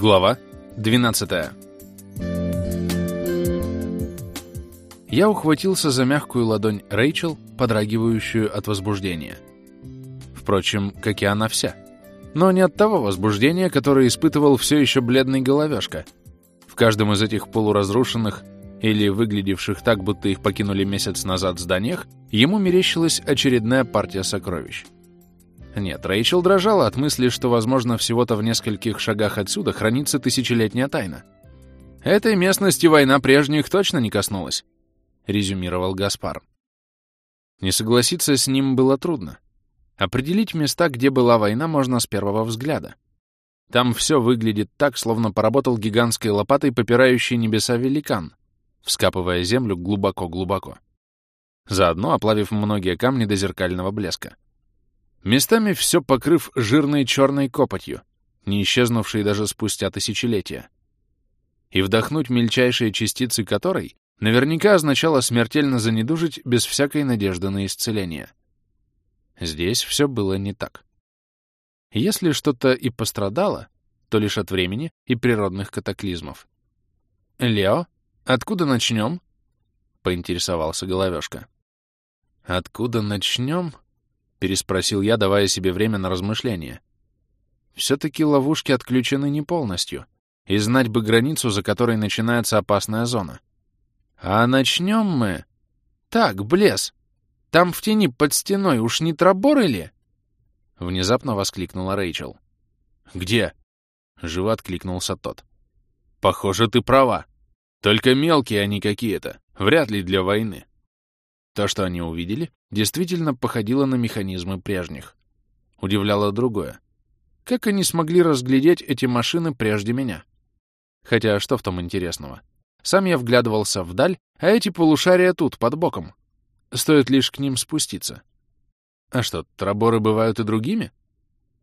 Глава 12 Я ухватился за мягкую ладонь Рэйчел, подрагивающую от возбуждения. Впрочем, как и она вся. Но не от того возбуждения, которое испытывал все еще бледный головешка. В каждом из этих полуразрушенных или выглядевших так, будто их покинули месяц назад зданиях, ему мерещилась очередная партия сокровищ. Нет, Рэйчел дрожала от мысли, что, возможно, всего-то в нескольких шагах отсюда хранится тысячелетняя тайна. «Этой местности война прежних точно не коснулась», — резюмировал Гаспар. Не согласиться с ним было трудно. Определить места, где была война, можно с первого взгляда. Там все выглядит так, словно поработал гигантской лопатой попирающий небеса великан, вскапывая землю глубоко-глубоко. Заодно оплавив многие камни до зеркального блеска местами все покрыв жирной черной копотью, не исчезнувшей даже спустя тысячелетия. И вдохнуть мельчайшие частицы которой наверняка означало смертельно занедужить без всякой надежды на исцеление. Здесь все было не так. Если что-то и пострадало, то лишь от времени и природных катаклизмов. «Лео, откуда начнем?» — поинтересовался Головешка. «Откуда начнем?» Переспросил я, давая себе время на размышление. Все-таки ловушки отключены не полностью, и знать бы границу, за которой начинается опасная зона. А начнем мы... Так, Блес, там в тени под стеной уж не тробор или? Внезапно воскликнула Рэйчел. Где? Живо откликнулся тот. Похоже, ты права. Только мелкие они какие-то, вряд ли для войны. То, что они увидели, действительно походило на механизмы прежних. Удивляло другое. Как они смогли разглядеть эти машины прежде меня? Хотя что в том интересного? Сам я вглядывался вдаль, а эти полушария тут, под боком. Стоит лишь к ним спуститься. А что, траборы бывают и другими?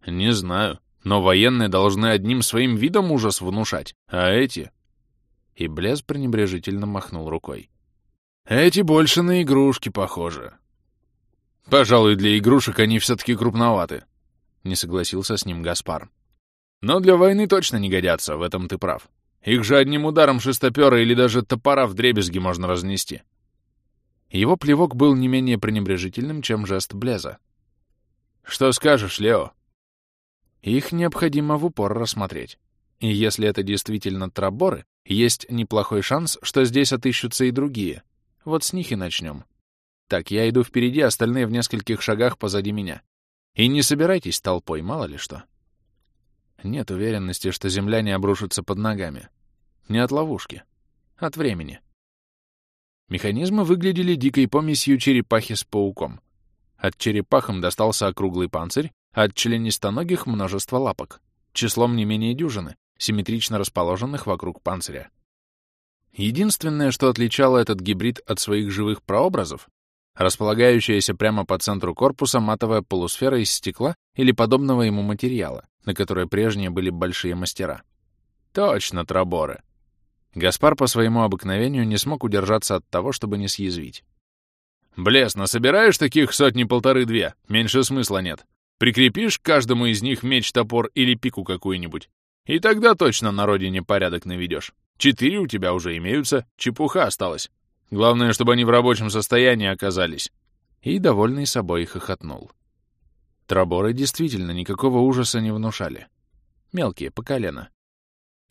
Не знаю, но военные должны одним своим видом ужас внушать, а эти... И Блез пренебрежительно махнул рукой. Эти больше на игрушки похожи. Пожалуй, для игрушек они все-таки крупноваты. Не согласился с ним Гаспар. Но для войны точно не годятся, в этом ты прав. Их же одним ударом шестопера или даже топора в дребезги можно разнести. Его плевок был не менее пренебрежительным, чем жест Блеза. «Что скажешь, Лео?» Их необходимо в упор рассмотреть. И если это действительно траборы, есть неплохой шанс, что здесь отыщутся и другие, вот с них и начнем. Так, я иду впереди, остальные в нескольких шагах позади меня. И не собирайтесь толпой, мало ли что. Нет уверенности, что земля не обрушится под ногами. Не от ловушки. От времени. Механизмы выглядели дикой помесью черепахи с пауком. От черепахам достался округлый панцирь, от членистоногих множество лапок, числом не менее дюжины, симметрично расположенных вокруг панциря. Единственное, что отличало этот гибрид от своих живых прообразов, располагающаяся прямо по центру корпуса матовая полусфера из стекла или подобного ему материала, на которой прежние были большие мастера. Точно, траборы. Гаспар по своему обыкновению не смог удержаться от того, чтобы не съязвить. «Блес, насобираешь таких сотни-полторы-две? Меньше смысла нет. Прикрепишь к каждому из них меч-топор или пику какую-нибудь. И тогда точно на родине порядок наведешь. Четыре у тебя уже имеются, чепуха осталась. Главное, чтобы они в рабочем состоянии оказались». И, довольный собой, хохотнул. Траборы действительно никакого ужаса не внушали. Мелкие, по колено.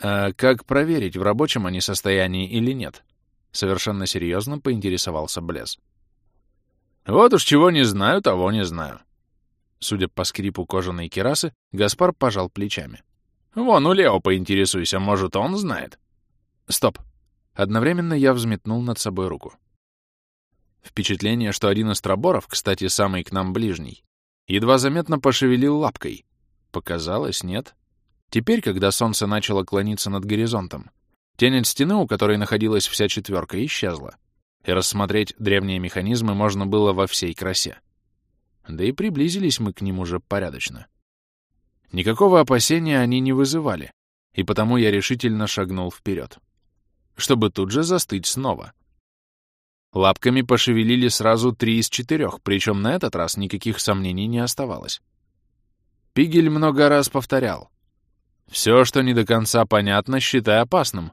А как проверить, в рабочем они состоянии или нет? Совершенно серьезно поинтересовался Блез. Вот уж чего не знаю, того не знаю. Судя по скрипу кожаной керасы, Гаспар пожал плечами. Вон у Лео поинтересуйся, может, он знает. Стоп. Одновременно я взметнул над собой руку. Впечатление, что один из траборов, кстати, самый к нам ближний, едва заметно пошевелил лапкой. Показалось, нет? Теперь, когда солнце начало клониться над горизонтом, тень от стены, у которой находилась вся четверка, исчезла, и рассмотреть древние механизмы можно было во всей красе. Да и приблизились мы к ним уже порядочно. Никакого опасения они не вызывали, и потому я решительно шагнул вперед чтобы тут же застыть снова. Лапками пошевелили сразу три из четырех, причем на этот раз никаких сомнений не оставалось. Пигель много раз повторял. Все, что не до конца понятно, считай опасным.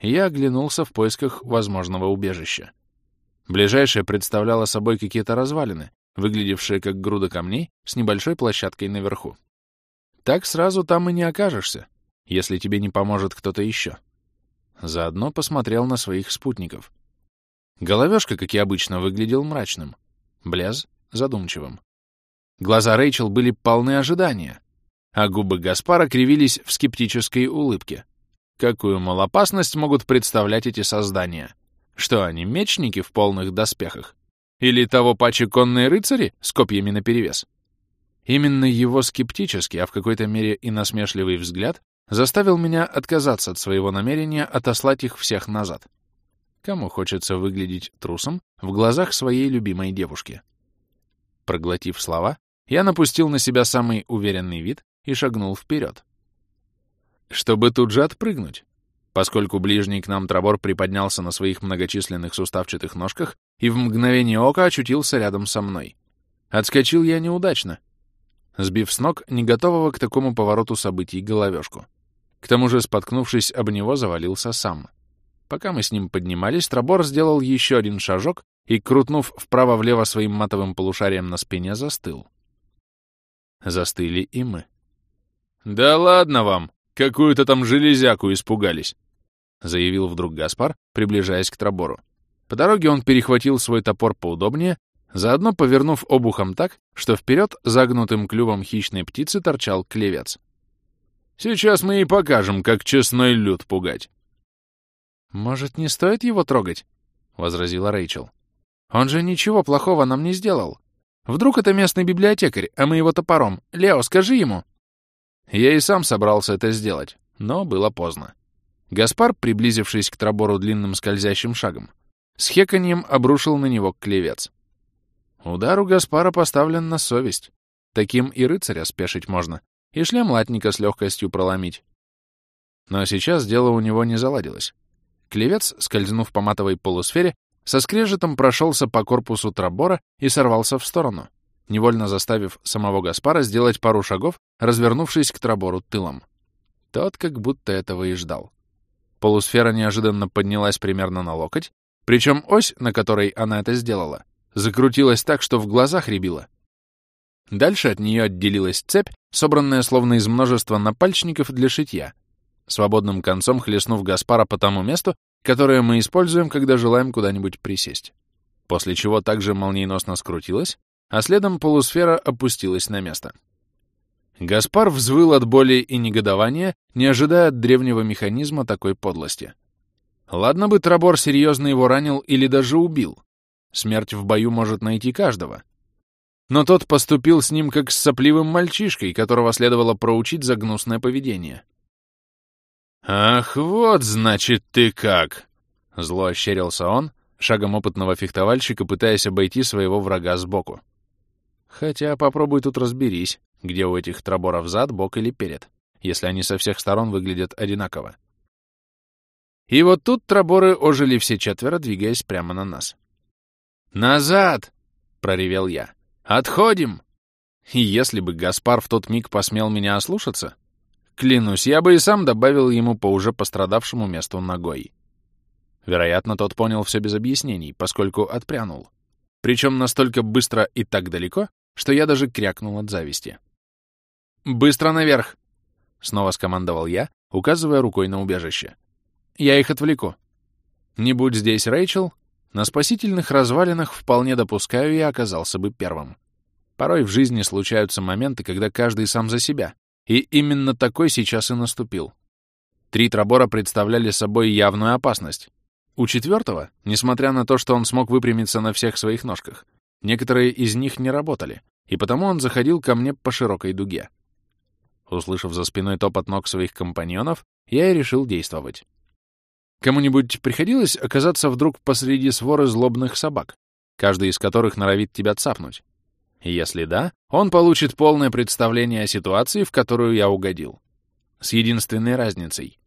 Я оглянулся в поисках возможного убежища. Ближайшее представляло собой какие-то развалины, выглядевшие как груда камней с небольшой площадкой наверху. Так сразу там и не окажешься, если тебе не поможет кто-то еще. Заодно посмотрел на своих спутников. Головешка, как и обычно, выглядел мрачным, Блез — задумчивым. Глаза Рэйчел были полны ожидания, а губы Гаспара кривились в скептической улыбке. Какую, мол, опасность могут представлять эти создания? Что они, мечники в полных доспехах? Или того паче конные рыцари с копьями наперевес? Именно его скептический, а в какой-то мере и насмешливый взгляд заставил меня отказаться от своего намерения отослать их всех назад. Кому хочется выглядеть трусом в глазах своей любимой девушки? Проглотив слова, я напустил на себя самый уверенный вид и шагнул вперед. Чтобы тут же отпрыгнуть, поскольку ближний к нам Трабор приподнялся на своих многочисленных суставчатых ножках и в мгновение ока очутился рядом со мной. Отскочил я неудачно, сбив с ног не готового к такому повороту событий головешку. К тому же, споткнувшись об него, завалился сам — Пока мы с ним поднимались, Трабор сделал еще один шажок и, крутнув вправо-влево своим матовым полушарием на спине, застыл. Застыли и мы. «Да ладно вам! Какую-то там железяку испугались!» — заявил вдруг Гаспар, приближаясь к Трабору. По дороге он перехватил свой топор поудобнее, заодно повернув обухом так, что вперед загнутым клювом хищной птицы торчал клевец. «Сейчас мы и покажем, как честной люд пугать!» «Может, не стоит его трогать?» — возразила Рэйчел. «Он же ничего плохого нам не сделал. Вдруг это местный библиотекарь, а мы его топором. Лео, скажи ему!» Я и сам собрался это сделать, но было поздно. Гаспар, приблизившись к Трабору длинным скользящим шагом, с хеканьем обрушил на него клевец. Удар у Гаспара поставлен на совесть. Таким и рыцаря спешить можно, и шлем латника с легкостью проломить. Но сейчас дело у него не заладилось. Клевец, скользнув по матовой полусфере, со скрежетом прошелся по корпусу Трабора и сорвался в сторону, невольно заставив самого Гаспара сделать пару шагов, развернувшись к Трабору тылом. Тот как будто этого и ждал. Полусфера неожиданно поднялась примерно на локоть, причем ось, на которой она это сделала, закрутилась так, что в глазах рябило. Дальше от нее отделилась цепь, собранная словно из множества напальчников для шитья, свободным концом хлестнув Гаспара по тому месту, которое мы используем, когда желаем куда-нибудь присесть. После чего также молниеносно скрутилась, а следом полусфера опустилась на место. Гаспар взвыл от боли и негодования, не ожидая от древнего механизма такой подлости. Ладно бы Трабор серьезно его ранил или даже убил. Смерть в бою может найти каждого. Но тот поступил с ним как с сопливым мальчишкой, которого следовало проучить за гнусное поведение. «Ах, вот, значит, ты как!» Зло ощерился он, шагом опытного фехтовальщика, пытаясь обойти своего врага сбоку. Хотя попробуй тут разберись, где у этих траборов зад, бок или перед, если они со всех сторон выглядят одинаково. И вот тут траборы ожили все четверо, двигаясь прямо на нас. «Назад!» — проревел я. «Отходим!» И если бы Гаспар в тот миг посмел меня ослушаться, Клянусь, я бы и сам добавил ему по уже пострадавшему месту ногой. Вероятно, тот понял все без объяснений, поскольку отпрянул. Причем настолько быстро и так далеко, что я даже крякнул от зависти. «Быстро наверх!» — снова скомандовал я, указывая рукой на убежище. «Я их отвлеку. Не будь здесь Рэйчел, на спасительных развалинах вполне допускаю, я оказался бы первым. Порой в жизни случаются моменты, когда каждый сам за себя, и именно такой сейчас и наступил. Три Трабора представляли собой явную опасность. У четвертого, несмотря на то, что он смог выпрямиться на всех своих ножках, некоторые из них не работали, и потому он заходил ко мне по широкой дуге. Услышав за спиной топот ног своих компаньонов, я и решил действовать. Кому-нибудь приходилось оказаться вдруг посреди своры злобных собак, каждый из которых норовит тебя цапнуть? Если да, он получит полное представление о ситуации, в которую я угодил. С единственной разницей.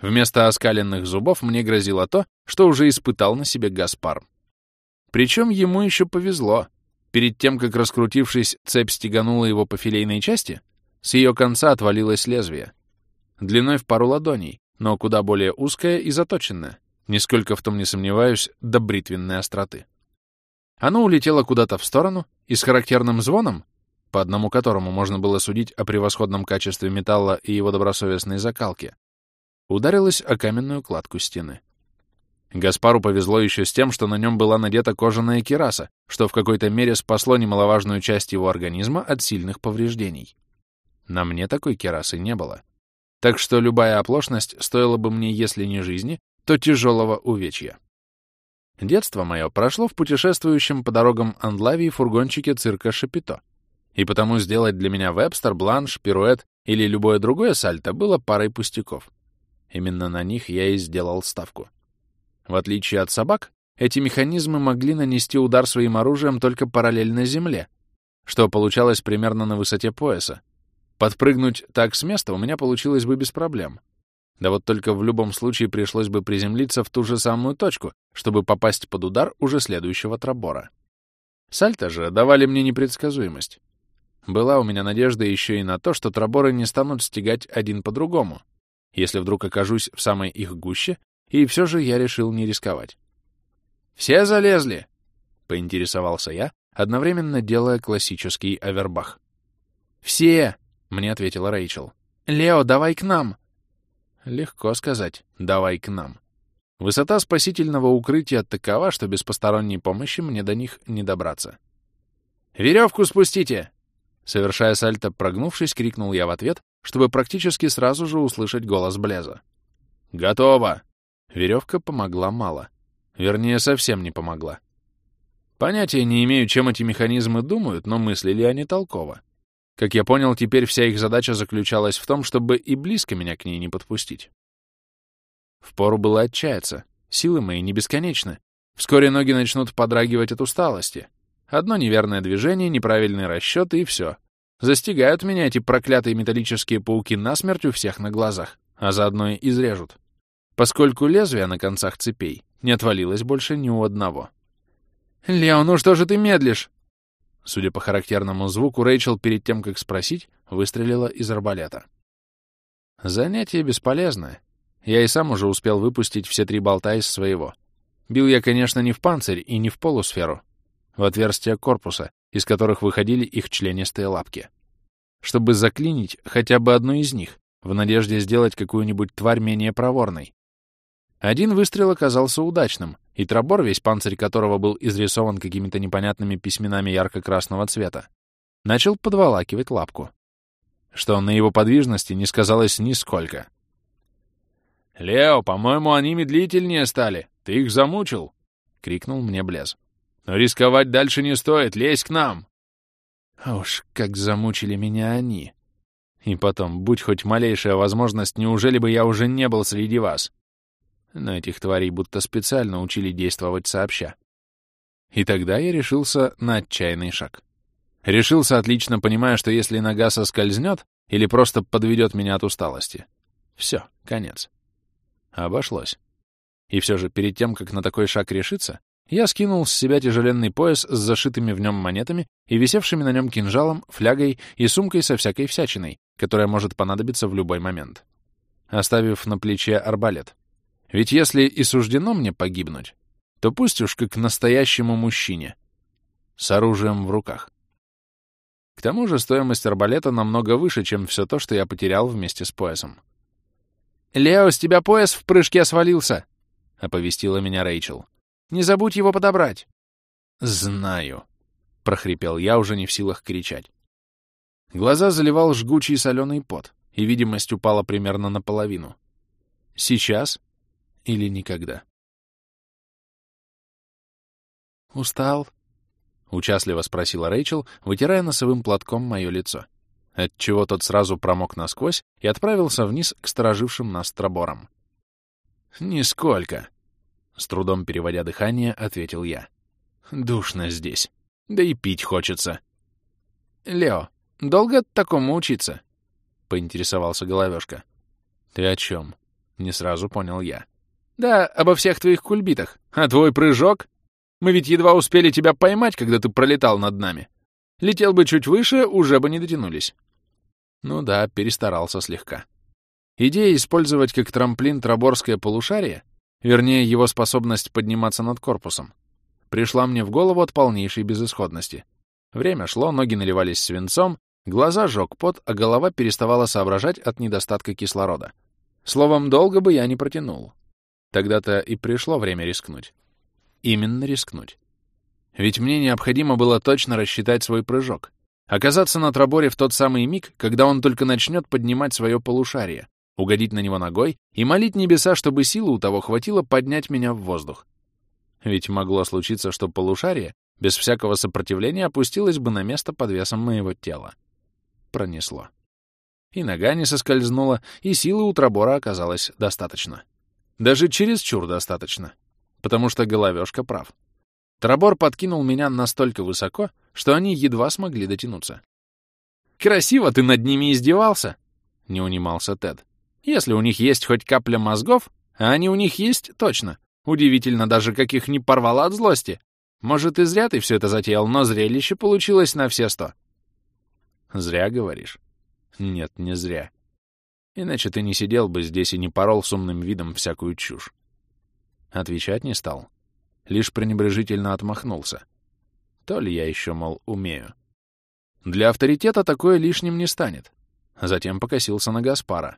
Вместо оскаленных зубов мне грозило то, что уже испытал на себе Гаспар. Причем ему еще повезло. Перед тем, как раскрутившись, цепь стеганула его по филейной части, с ее конца отвалилось лезвие. длиной в пару ладоней, но куда более узкая и заточенная, нисколько в том не сомневаюсь, до бритвенной остроты. Оно улетело куда-то в сторону и с характерным звоном, по одному которому можно было судить о превосходном качестве металла и его добросовестной закалке, ударилось о каменную кладку стены. Гаспару повезло еще с тем, что на нем была надета кожаная кираса, что в какой-то мере спасло немаловажную часть его организма от сильных повреждений. На мне такой кирасы не было. Так что любая оплошность стоила бы мне, если не жизни, то тяжелого увечья. Детство мое прошло в путешествующем по дорогам Андлавии фургончике цирка Шапито, и потому сделать для меня вебстер, бланш, пируэт или любое другое сальто было парой пустяков. Именно на них я и сделал ставку. В отличие от собак, эти механизмы могли нанести удар своим оружием только параллельно земле, что получалось примерно на высоте пояса. Подпрыгнуть так с места у меня получилось бы без проблем. Да вот только в любом случае пришлось бы приземлиться в ту же самую точку, чтобы попасть под удар уже следующего трабора. Сальто же давали мне непредсказуемость. Была у меня надежда еще и на то, что траборы не станут стегать один по другому, если вдруг окажусь в самой их гуще, и все же я решил не рисковать. «Все залезли?» — поинтересовался я, одновременно делая классический авербах. «Все!» — мне ответила Рэйчел. «Лео, давай к нам!» Легко сказать «давай к нам». Высота спасительного укрытия такова, что без посторонней помощи мне до них не добраться. «Веревку спустите!» Совершая сальто, прогнувшись, крикнул я в ответ, чтобы практически сразу же услышать голос Блеза. «Готово!» Веревка помогла мало. Вернее, совсем не помогла. Понятия не имею, чем эти механизмы думают, но мыслили они толково. Как я понял, теперь вся их задача заключалась в том, чтобы и близко меня к ней не подпустить. Впору было отчаяться. Силы мои не бесконечны. Вскоре ноги начнут подрагивать от усталости. Одно неверное движение, неправильный расчет и все. Застигают меня эти проклятые металлические пауки насмерть у всех на глазах, а заодно и изрежут. Поскольку лезвие на концах цепей не отвалилось больше ни у одного. «Лео, ну что же ты медлишь?» Судя по характерному звуку, Рэйчел перед тем, как спросить, выстрелила из арбалета. Занятие бесполезное. Я и сам уже успел выпустить все три болта из своего. Бил я, конечно, не в панцирь и не в полусферу, в отверстия корпуса, из которых выходили их членистые лапки. Чтобы заклинить хотя бы одну из них, в надежде сделать какую-нибудь тварь менее проворной. Один выстрел оказался удачным, и Трабор, весь панцирь которого был изрисован какими-то непонятными письменами ярко-красного цвета, начал подволакивать лапку. Что на его подвижности не сказалось нисколько. «Лео, по-моему, они медлительнее стали. Ты их замучил!» — крикнул мне Блез. «Но рисковать дальше не стоит. Лезь к нам!» А уж как замучили меня они! И потом, будь хоть малейшая возможность, неужели бы я уже не был среди вас? Но этих тварей будто специально учили действовать сообща. И тогда я решился на отчаянный шаг. Решился, отлично понимая, что если нога соскользнет или просто подведет меня от усталости, все, конец. Обошлось. И все же перед тем, как на такой шаг решиться, я скинул с себя тяжеленный пояс с зашитыми в нем монетами и висевшими на нем кинжалом, флягой и сумкой со всякой всячиной, которая может понадобиться в любой момент. Оставив на плече арбалет. Ведь если и суждено мне погибнуть, то пусть уж как настоящему мужчине, с оружием в руках. К тому же стоимость арбалета намного выше, чем все то, что я потерял вместе с поясом. «Лео, с тебя пояс в прыжке свалился!» — оповестила меня Рэйчел. «Не забудь его подобрать!» «Знаю!» — прохрипел я, уже не в силах кричать. Глаза заливал жгучий соленый пот, и видимость упала примерно наполовину. Сейчас или никогда. «Устал?» — участливо спросила Рэйчел, вытирая носовым платком мое лицо, отчего тот сразу промок насквозь и отправился вниз к сторожившим нас троборам. «Нисколько», — с трудом переводя дыхание, ответил я. «Душно здесь. Да и пить хочется». «Лео, долго такому учиться?» — поинтересовался Головешка. «Ты о чем?» — не сразу понял я. Да, обо всех твоих кульбитах. А твой прыжок? Мы ведь едва успели тебя поймать, когда ты пролетал над нами. Летел бы чуть выше, уже бы не дотянулись. Ну да, перестарался слегка. Идея использовать как трамплин Траборское полушарие, вернее, его способность подниматься над корпусом, пришла мне в голову от полнейшей безысходности. Время шло, ноги наливались свинцом, глаза жёг пот, а голова переставала соображать от недостатка кислорода. Словом, долго бы я не протянул. Тогда-то и пришло время рискнуть. Именно рискнуть. Ведь мне необходимо было точно рассчитать свой прыжок. Оказаться на Траборе в тот самый миг, когда он только начнет поднимать свое полушарие, угодить на него ногой и молить небеса, чтобы силы у того хватило поднять меня в воздух. Ведь могло случиться, что полушарие без всякого сопротивления опустилось бы на место под весом моего тела. Пронесло. И нога не соскользнула, и силы у Трабора оказалось достаточно. Даже чересчур достаточно. Потому что головешка прав. Трабор подкинул меня настолько высоко, что они едва смогли дотянуться. «Красиво ты над ними издевался!» — не унимался Тед. «Если у них есть хоть капля мозгов, а они у них есть точно, удивительно даже, как их не порвало от злости. Может, и зря ты все это затеял, но зрелище получилось на все сто». «Зря, говоришь?» «Нет, не зря. Иначе ты не сидел бы здесь и не порол с умным видом всякую чушь». Отвечать не стал лишь пренебрежительно отмахнулся. То ли я еще, мол, умею. Для авторитета такое лишним не станет. Затем покосился на Гаспара.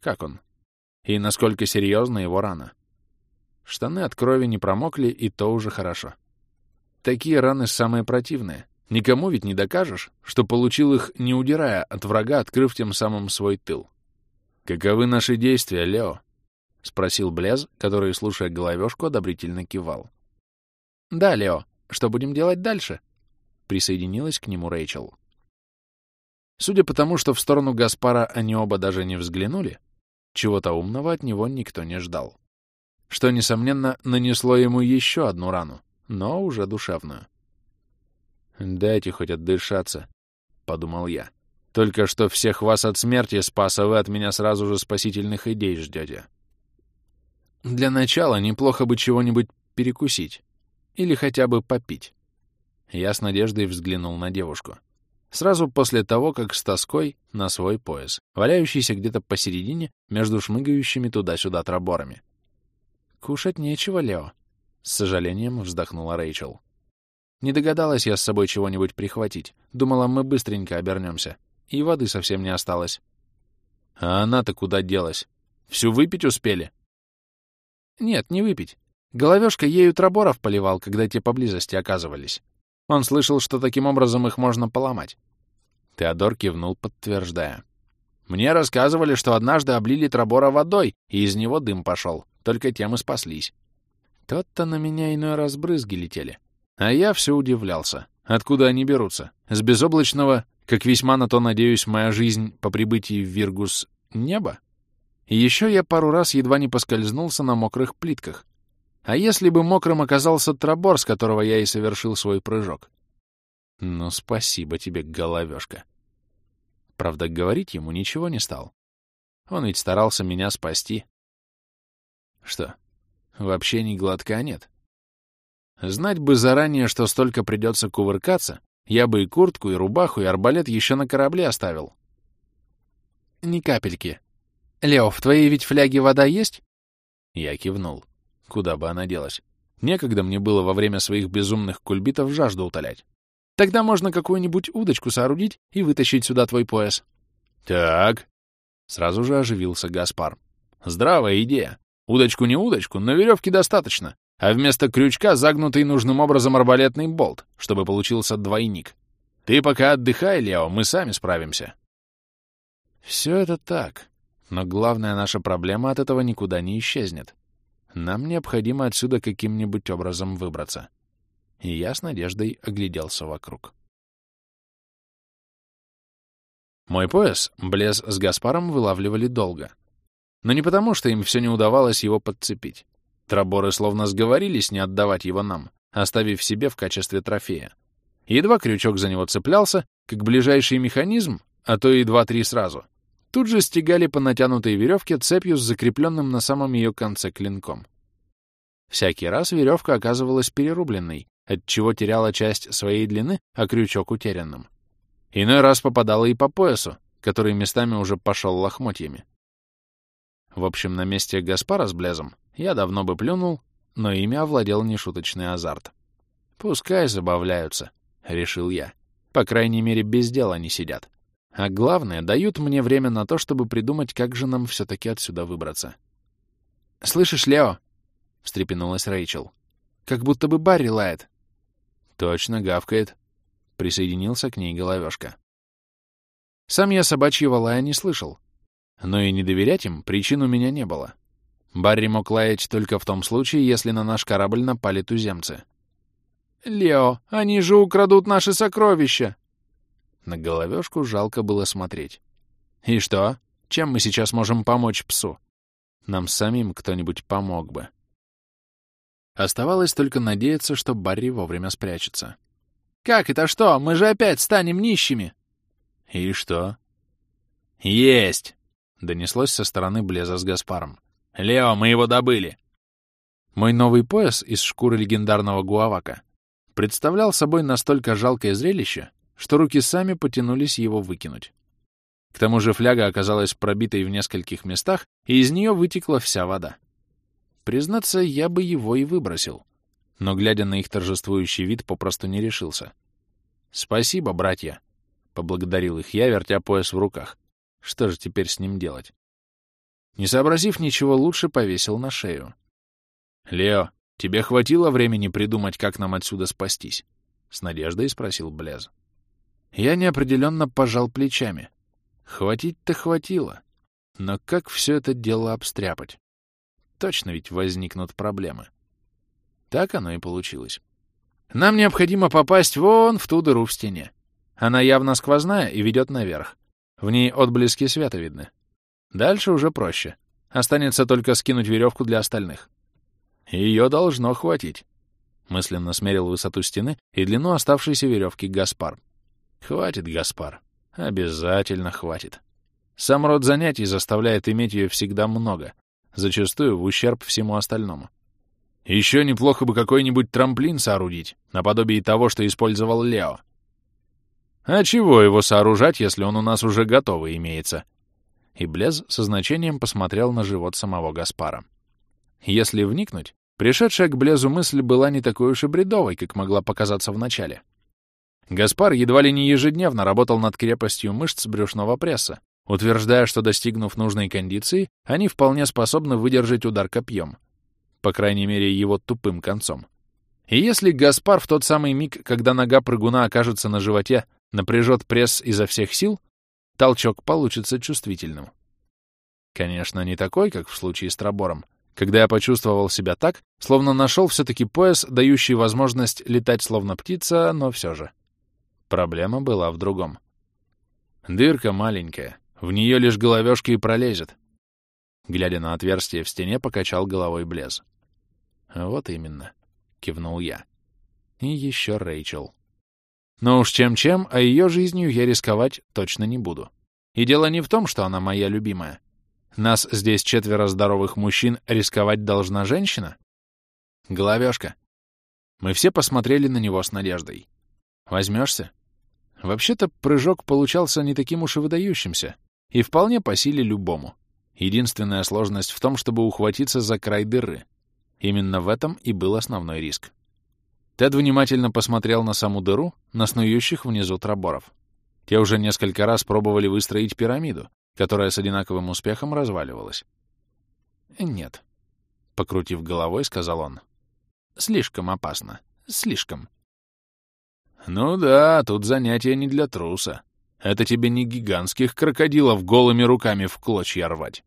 Как он? И насколько серьезна его рана? Штаны от крови не промокли, и то уже хорошо. Такие раны самые противные. Никому ведь не докажешь, что получил их, не удирая от врага, открыв тем самым свой тыл. «Каковы наши действия, Лео?» — спросил Блез, который, слушая головешку, одобрительно кивал. «Да, Лео, что будем делать дальше?» Присоединилась к нему Рэйчел. Судя по тому, что в сторону Гаспара они оба даже не взглянули, чего-то умного от него никто не ждал. Что, несомненно, нанесло ему еще одну рану, но уже душевную. «Дайте хоть отдышаться», — подумал я. «Только что всех вас от смерти спас, а вы от меня сразу же спасительных идей ждете». Для начала неплохо бы чего-нибудь перекусить. Или хотя бы попить. Я с надеждой взглянул на девушку. Сразу после того, как с тоской на свой пояс, валяющийся где-то посередине между шмыгающими туда-сюда троборами. «Кушать нечего, Лео», — с сожалением вздохнула Рэйчел. «Не догадалась я с собой чего-нибудь прихватить. Думала, мы быстренько обернемся. И воды совсем не осталось». «А она-то куда делась? Всю выпить успели?» «Нет, не выпить. Головешка ею троборов поливал, когда те поблизости оказывались. Он слышал, что таким образом их можно поломать. Теодор кивнул, подтверждая. Мне рассказывали, что однажды облили тробора водой, и из него дым пошел. Только тем и спаслись. Тот-то на меня иной раз брызги летели. А я все удивлялся. Откуда они берутся? С безоблачного, как весьма на то надеюсь, моя жизнь по прибытии в Виргус, неба? И еще я пару раз едва не поскользнулся на мокрых плитках, а если бы мокрым оказался Трабор, с которого я и совершил свой прыжок? Ну, спасибо тебе, головешка. Правда, говорить ему ничего не стал. Он ведь старался меня спасти. Что, вообще ни глотка нет? Знать бы заранее, что столько придется кувыркаться, я бы и куртку, и рубаху, и арбалет еще на корабле оставил. Ни капельки. Лео, в твоей ведь фляге вода есть? Я кивнул. Куда бы она делась? Некогда мне было во время своих безумных кульбитов жажду утолять. Тогда можно какую-нибудь удочку соорудить и вытащить сюда твой пояс. Так. Сразу же оживился Гаспар. Здравая идея. Удочку не удочку, но веревки достаточно. А вместо крючка загнутый нужным образом арбалетный болт, чтобы получился двойник. Ты пока отдыхай, Лео, мы сами справимся. Все это так. Но главная наша проблема от этого никуда не исчезнет. Нам необходимо отсюда каким-нибудь образом выбраться. И я с надеждой огляделся вокруг. Мой пояс Блез с Гаспаром вылавливали долго. Но не потому, что им все не удавалось его подцепить. Траборы словно сговорились не отдавать его нам, оставив себе в качестве трофея. Едва крючок за него цеплялся, как ближайший механизм, а то и два-три сразу, Тут же стегали по натянутой веревке цепью с закрепленным на самом ее конце клинком. Всякий раз веревка оказывалась перерубленной, отчего теряла часть своей длины, а крючок утерянным. Иной раз попадала и по поясу, который местами уже пошел лохмотьями. В общем, на месте Гаспара с Блезом я давно бы плюнул, но ими овладел нешуточный азарт. «Пускай забавляются», — решил я. По крайней мере, без дела не сидят. А главное, дают мне время на то, чтобы придумать, как же нам все-таки отсюда выбраться. «Слышишь, Лео?» — встрепенулась Рэйчел. «Как будто бы Барри лает». «Точно, гавкает», — присоединился к ней головешка. Сам я собачьего лая не слышал. Но и не доверять им причин у меня не было. Барри мог лаять только в том случае, если на наш корабль напали туземцы. «Лео, они же украдут наши сокровища!» На головешку жалко было смотреть. «И что? Чем мы сейчас можем помочь псу? Нам самим кто-нибудь помог бы». Оставалось только надеяться, что Барри вовремя спрячется. «Как это что? Мы же опять станем нищими!» «И что?» «Есть!» — донеслось со стороны Блеза с Гаспаром. «Лео, мы его добыли!» Мой новый пояс из шкуры легендарного гуавака представлял собой настолько жалкое зрелище, что руки сами потянулись его выкинуть. К тому же фляга оказалась пробитой в нескольких местах, и из нее вытекла вся вода. Признаться, я бы его и выбросил, но, глядя на их торжествующий вид, попросту не решился. «Спасибо, братья», — поблагодарил их я, вертя пояс в руках. «Что же теперь с ним делать?» Не сообразив ничего лучше, повесил на шею. «Лео, тебе хватило времени придумать, как нам отсюда спастись?» — с надеждой спросил Блез. Я неопределенно пожал плечами. Хватить-то хватило. Но как все это дело обстряпать? Точно ведь возникнут проблемы. Так оно и получилось. Нам необходимо попасть вон в ту дыру в стене. Она явно сквозная и ведет наверх. В ней отблески света видны. Дальше уже проще. Останется только скинуть веревку для остальных. Ее должно хватить. Мысленно смерил высоту стены и длину оставшейся веревки Гаспар. Хватит, Гаспар. Обязательно хватит. Сам род занятий заставляет иметь ее всегда много, зачастую в ущерб всему остальному. Еще неплохо бы какой-нибудь трамплин соорудить, наподобие того, что использовал Лео. А чего его сооружать, если он у нас уже готовый имеется? И Блез со значением посмотрел на живот самого Гаспара. Если вникнуть, пришедшая к Блезу мысль была не такой уж и бредовой, как могла показаться вначале. Гаспар едва ли не ежедневно работал над крепостью мышц брюшного пресса, утверждая, что, достигнув нужной кондиции, они вполне способны выдержать удар копьем, по крайней мере, его тупым концом. И если Гаспар в тот самый миг, когда нога прыгуна окажется на животе, напряжет пресс изо всех сил, толчок получится чувствительным. Конечно, не такой, как в случае с Трабором, когда я почувствовал себя так, словно нашел все-таки пояс, дающий возможность летать словно птица, но все же. Проблема была в другом. Дырка маленькая, в нее лишь головешка и пролезет. Глядя на отверстие в стене, покачал головой Блез. «Вот именно», — кивнул я. «И еще Рэйчел». Но уж чем-чем, а ее жизнью я рисковать точно не буду. И дело не в том, что она моя любимая. Нас здесь четверо здоровых мужчин, рисковать должна женщина? Головешка. Мы все посмотрели на него с надеждой. Возьмешься? Вообще-то прыжок получался не таким уж и выдающимся, и вполне по силе любому. Единственная сложность в том, чтобы ухватиться за край дыры. Именно в этом и был основной риск. Тед внимательно посмотрел на саму дыру, на снующих внизу траборов. Те уже несколько раз пробовали выстроить пирамиду, которая с одинаковым успехом разваливалась. «Нет», — покрутив головой, сказал он. «Слишком опасно. Слишком. Ну да, тут занятие не для труса. Это тебе не гигантских крокодилов голыми руками в клочья рвать.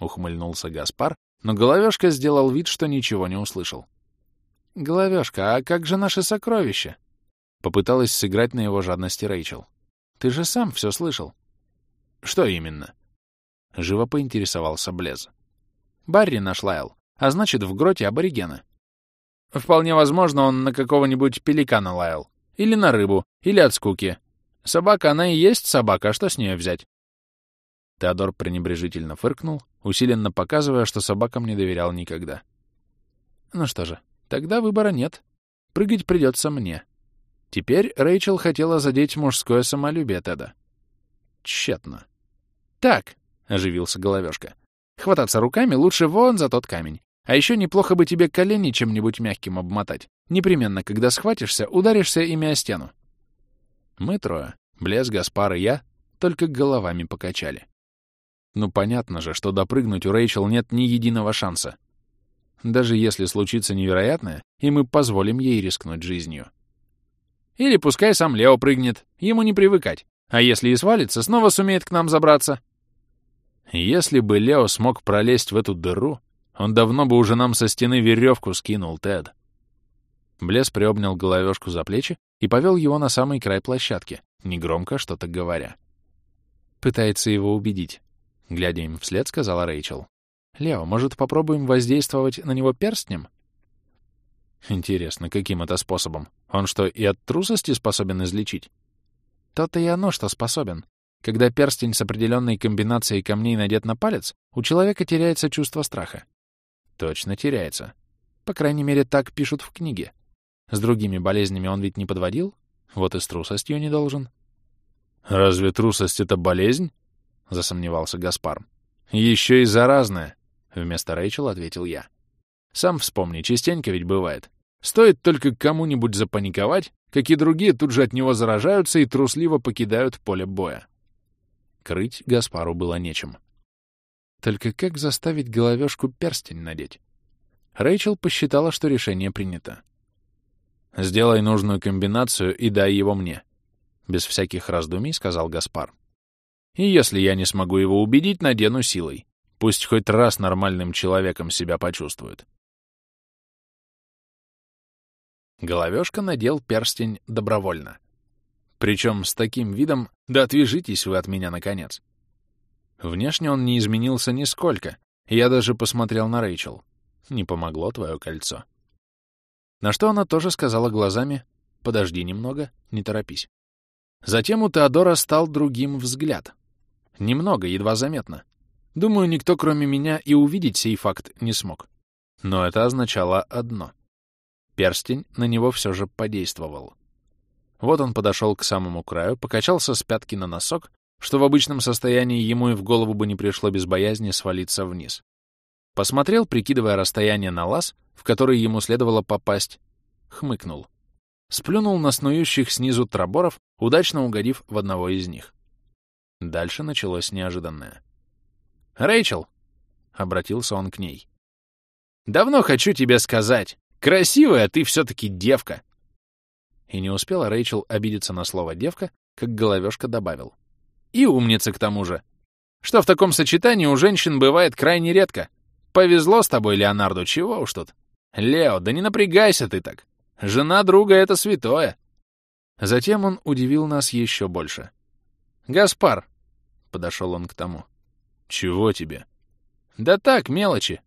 Ухмыльнулся Гаспар, но Головешка сделал вид, что ничего не услышал. «Головешка, а как же наши сокровища?» Попыталась сыграть на его жадности Рэйчел. «Ты же сам все слышал». «Что именно?» Живо поинтересовался Блез. «Барри наш лаял, а значит, в гроте аборигена». «Вполне возможно, он на какого-нибудь пеликана лаял. Или на рыбу, или от скуки. Собака, она и есть собака, а что с нее взять? Теодор пренебрежительно фыркнул, усиленно показывая, что собакам не доверял никогда. Ну что же, тогда выбора нет. Прыгать придется мне. Теперь Рэйчел хотела задеть мужское самолюбие Теда. Тщетно. «Так», — оживился головешка, Хвататься руками лучше вон за тот камень. А еще неплохо бы тебе колени чем-нибудь мягким обмотать. Непременно, когда схватишься, ударишься ими о стену. Мы трое, Блес, Гаспар и я, только головами покачали. Ну, понятно же, что допрыгнуть у Рэйчел нет ни единого шанса. Даже если случится невероятное, и мы позволим ей рискнуть жизнью. Или пускай сам Лео прыгнет, ему не привыкать. А если и свалится, снова сумеет к нам забраться. Если бы Лео смог пролезть в эту дыру, он давно бы уже нам со стены веревку скинул, Тед. Блес приобнял головешку за плечи и повел его на самый край площадки, негромко что-то говоря. Пытается его убедить. Глядя им вслед, сказала Рэйчел. «Лео, может, попробуем воздействовать на него перстнем?» Интересно, каким это способом? Он что, и от трусости способен излечить? То-то и оно, что способен. Когда перстень с определенной комбинацией камней надет на палец, у человека теряется чувство страха. Точно теряется. По крайней мере, так пишут в книге. С другими болезнями он ведь не подводил, вот и с трусостью не должен. «Разве трусость — это болезнь?» — засомневался Гаспар. «Еще и заразная», — вместо Рэйчел ответил я. «Сам вспомни, частенько ведь бывает. Стоит только кому-нибудь запаниковать, как и другие тут же от него заражаются и трусливо покидают поле боя». Крыть Гаспару было нечем. Только как заставить головешку перстень надеть? Рэйчел посчитала, что решение принято. «Сделай нужную комбинацию и дай его мне», — без всяких раздумий сказал Гаспар. «И если я не смогу его убедить, надену силой. Пусть хоть раз нормальным человеком себя почувствует». Головешка надел перстень добровольно. Причем с таким видом «да отвяжитесь вы от меня, наконец». Внешне он не изменился нисколько, я даже посмотрел на Рэйчел. Не помогло твое кольцо. На что она тоже сказала глазами «подожди немного, не торопись». Затем у Теодора стал другим взгляд. Немного, едва заметно. Думаю, никто, кроме меня, и увидеть сей факт не смог. Но это означало одно. Перстень на него все же подействовал. Вот он подошел к самому краю, покачался с пятки на носок, что в обычном состоянии ему и в голову бы не пришло без боязни свалиться вниз. Посмотрел, прикидывая расстояние на лаз, в который ему следовало попасть, хмыкнул. Сплюнул на снующих снизу троборов, удачно угодив в одного из них. Дальше началось неожиданное. «Рэйчел!» — обратился он к ней. «Давно хочу тебе сказать. Красивая ты все-таки девка!» И не успела Рэйчел обидеться на слово «девка», как головешка добавил. «И умница к тому же. Что в таком сочетании у женщин бывает крайне редко. Повезло с тобой, Леонарду, чего уж тут. Лео, да не напрягайся ты так. Жена друга — это святое. Затем он удивил нас еще больше. «Гаспар!» — подошел он к тому. «Чего тебе?» «Да так, мелочи!»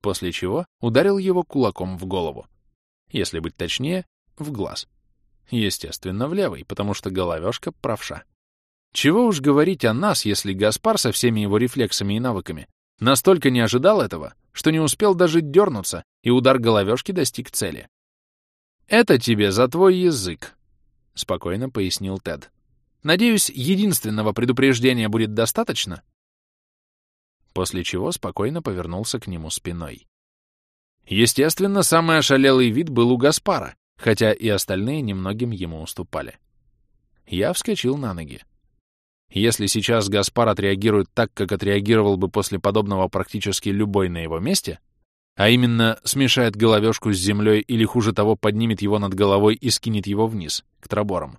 После чего ударил его кулаком в голову. Если быть точнее, в глаз. Естественно, в левый, потому что головешка правша. Чего уж говорить о нас, если Гаспар со всеми его рефлексами и навыками настолько не ожидал этого, что не успел даже дернуться, и удар головешки достиг цели. «Это тебе за твой язык», — спокойно пояснил Тед. «Надеюсь, единственного предупреждения будет достаточно?» После чего спокойно повернулся к нему спиной. Естественно, самый ошалелый вид был у Гаспара, хотя и остальные немногим ему уступали. Я вскочил на ноги. Если сейчас Гаспар отреагирует так, как отреагировал бы после подобного практически любой на его месте, а именно смешает головешку с землей или, хуже того, поднимет его над головой и скинет его вниз, к троборам,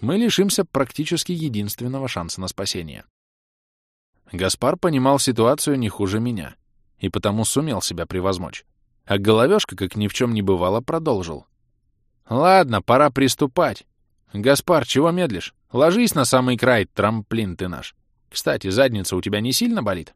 мы лишимся практически единственного шанса на спасение. Гаспар понимал ситуацию не хуже меня и потому сумел себя превозмочь. А головешка, как ни в чем не бывало, продолжил. «Ладно, пора приступать. Гаспар, чего медлишь? Ложись на самый край, трамплин ты наш. Кстати, задница у тебя не сильно болит?»